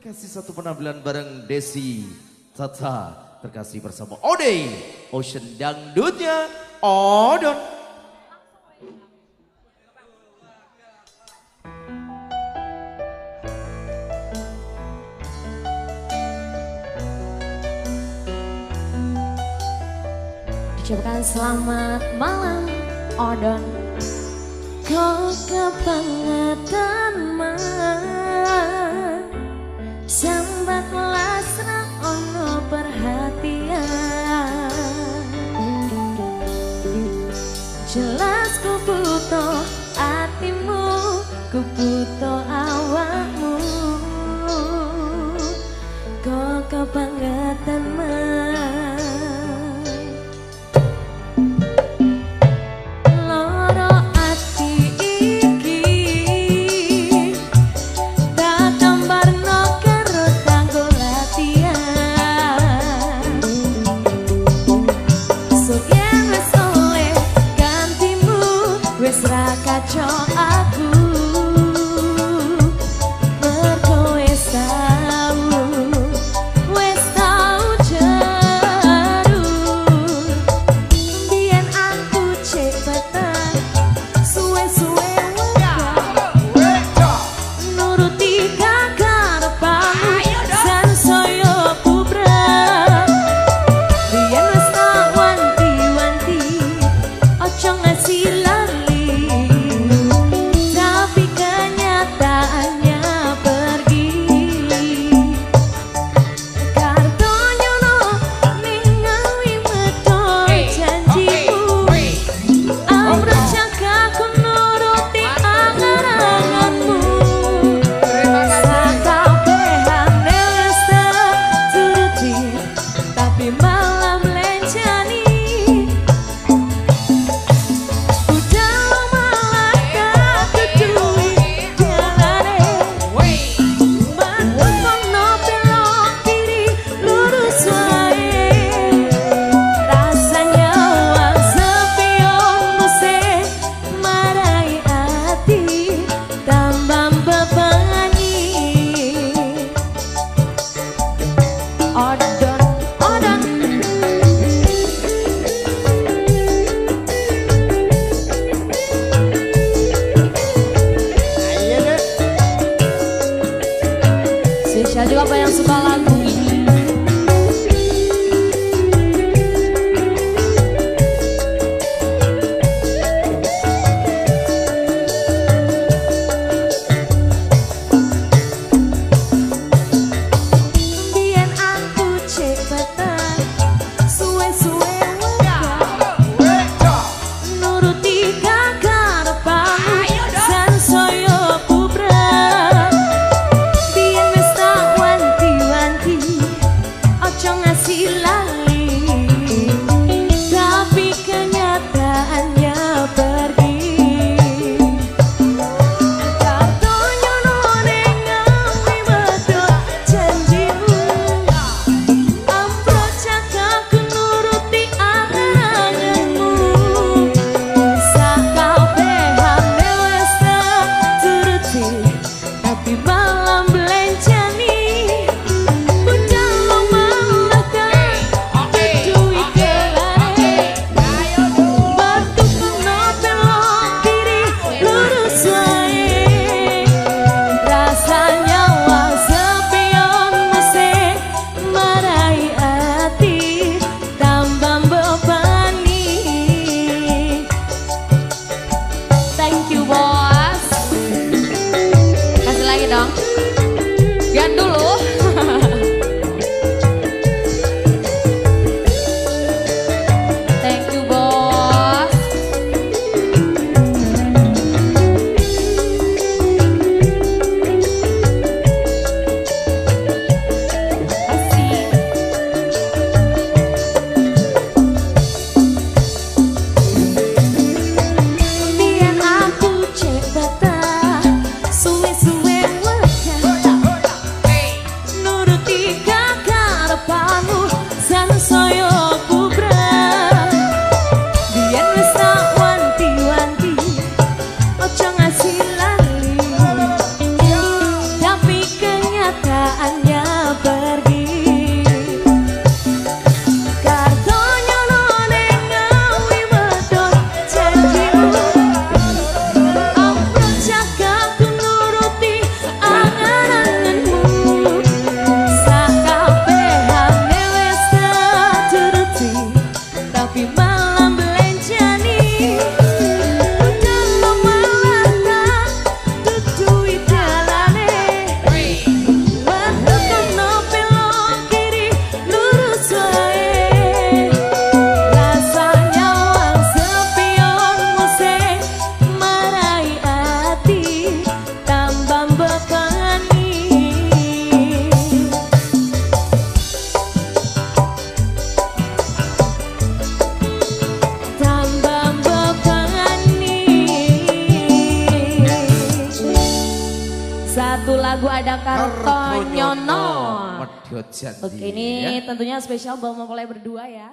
Terkasih satu penampilan bareng Desi Tata. Terkasih bersama Ode Ocean Dangdutnya Odon. Ucapkan selamat malam Odon. Kau kebangetan malam. Sambat lasra ono perhatian. Jelas ku butuh atimu Ku butuh awakmu. Kok kau bangga Serakacok balanço, balanço. lagu ada Kartonyono. Oke ini tentunya spesial bawa mempelai berdua ya.